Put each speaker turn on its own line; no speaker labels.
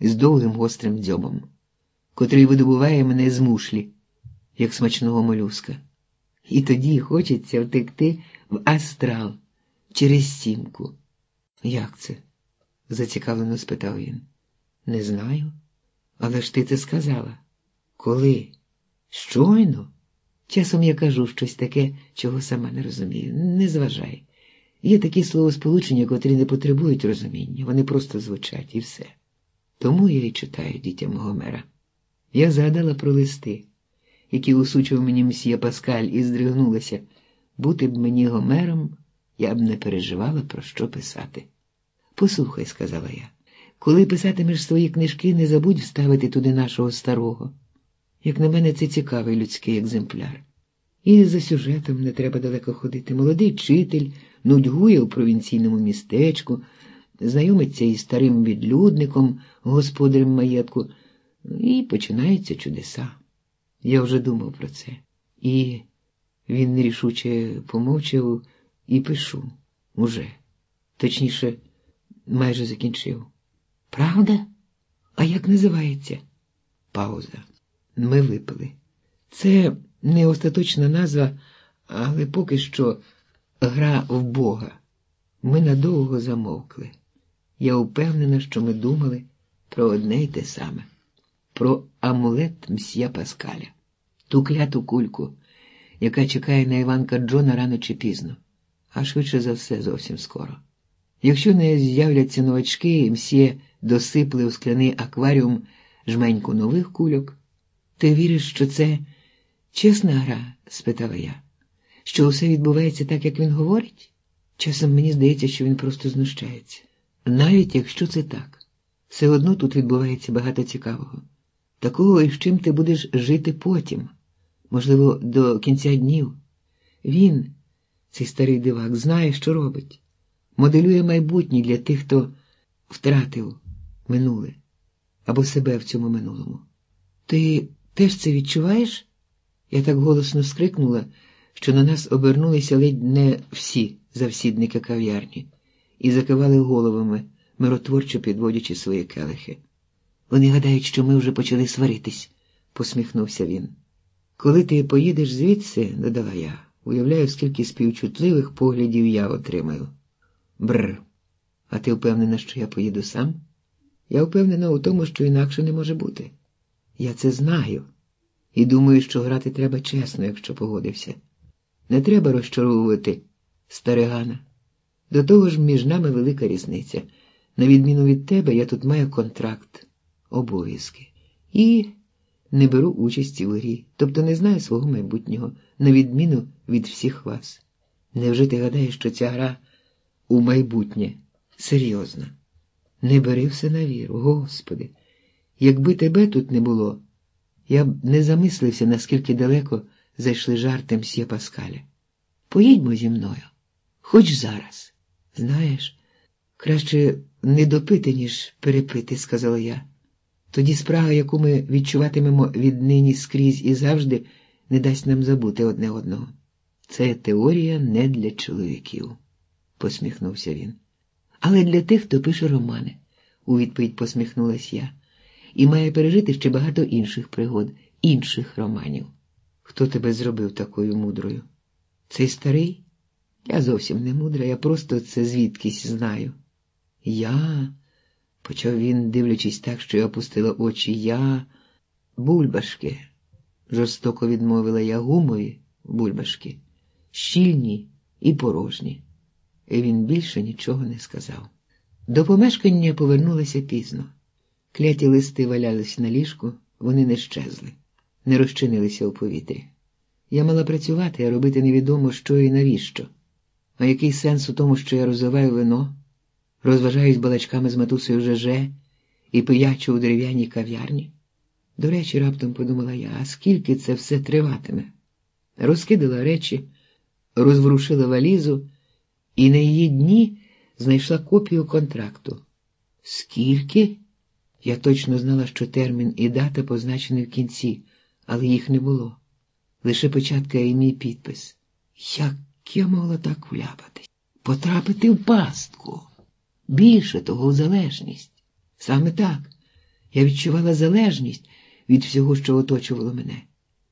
з довгим гострим дзьобом, котрий видобуває мене з мушлі, як смачного молюска. І тоді хочеться втекти в астрал через сімку. Як це? зацікавлено спитав він. Не знаю. Але ж ти це сказала. Коли? Щойно? Часом я кажу щось таке, чого сама не розумію. Не зважай. Є такі словосполучення, котрі не потребують розуміння, вони просто звучать і все. Тому я і читаю дітям Гомера. Я згадала про листи, які усучив мені мсьє Паскаль, і здригнулася. Бути б мені Гомером, я б не переживала, про що писати. Послухай, сказала я, коли писатимеш свої книжки, не забудь вставити туди нашого старого. Як на мене, це цікавий людський екземпляр. І за сюжетом не треба далеко ходити. Молодий вчитель нудьгує у провінційному містечку, знайомиться із старим відлюдником, господарем маєтку, і починаються чудеса. Я вже думав про це. І він нерішуче помовчав і пишу уже. Точніше, майже закінчив. Правда? А як називається? Пауза. Ми випили. Це не остаточна назва, але поки що гра в Бога. Ми надовго замовкли. Я впевнена, що ми думали про одне й те саме, про амулет мсья Паскаля, ту кляту кульку, яка чекає на Іванка Джона рано чи пізно, а швидше за все зовсім скоро. Якщо не з'являться новачки, мсьє досипли у скляний акваріум жменьку нових кульок, ти віриш, що це чесна гра? спитала я. Що усе відбувається так, як він говорить? Часом мені здається, що він просто знущається. Навіть якщо це так, все одно тут відбувається багато цікавого. Такого, і з чим ти будеш жити потім, можливо, до кінця днів. Він, цей старий дивак, знає, що робить, моделює майбутнє для тих, хто втратив минуле або себе в цьому минулому. Ти теж це відчуваєш? Я так голосно скрикнула, що на нас обернулися ледь не всі завсідники кав'ярні і закивали головами, миротворчо підводячи свої келихи. Вони гадають, що ми вже почали сваритись, посміхнувся він. Коли ти поїдеш звідси, додала я, уявляю, скільки співчутливих поглядів я отримаю. Бр. А ти впевнена, що я поїду сам? Я впевнена у тому, що інакше не може бути. Я це знаю і думаю, що грати треба чесно, якщо погодився. Не треба розчаровувати старигана. До того ж, між нами велика різниця. На відміну від тебе, я тут маю контракт, обов'язки і не беру участі у грі, тобто не знаю свого майбутнього, на відміну від всіх вас. Невже ти гадаєш, що ця гра у майбутнє серйозна? Не бери все на віру, Господи. Якби тебе тут не було, я б не замислився, наскільки далеко зайшли жарти мсьє Паскаля. Поїдьмо зі мною, хоч зараз. Знаєш, краще не допити, ніж перепити, сказала я. Тоді спрага, яку ми відчуватимемо віднині скрізь і завжди, не дасть нам забути одне одного. Це теорія не для чоловіків, посміхнувся він. Але для тих, хто пише романи, у відповідь посміхнулась я, і має пережити ще багато інших пригод, інших романів. Хто тебе зробив такою мудрою? Цей старий? Я зовсім не мудра, я просто це звідкись знаю. Я, почав він, дивлячись так, що я опустила очі, я бульбашки, жорстоко відмовила я гумові бульбашки, щільні і порожні. І він більше нічого не сказав. До помешкання повернулася пізно. Кляті листи валялись на ліжку, вони не щезли, не розчинилися у повітрі. Я мала працювати, а робити невідомо що і навіщо. А який сенс у тому, що я розливаю вино, розважаюсь балачками з матусею ЖЖ і пиячу у дерев'яній кав'ярні? До речі, раптом подумала я, а скільки це все триватиме? Розкидала речі, розворушила валізу і на її дні знайшла копію контракту. Скільки? Я точно знала, що термін і дата позначені в кінці, але їх не було. Лише початка і мій підпис. Я могла так вляпатись? Потрапити в пастку. Більше того в залежність. Саме так. Я відчувала залежність від всього, що оточувало мене.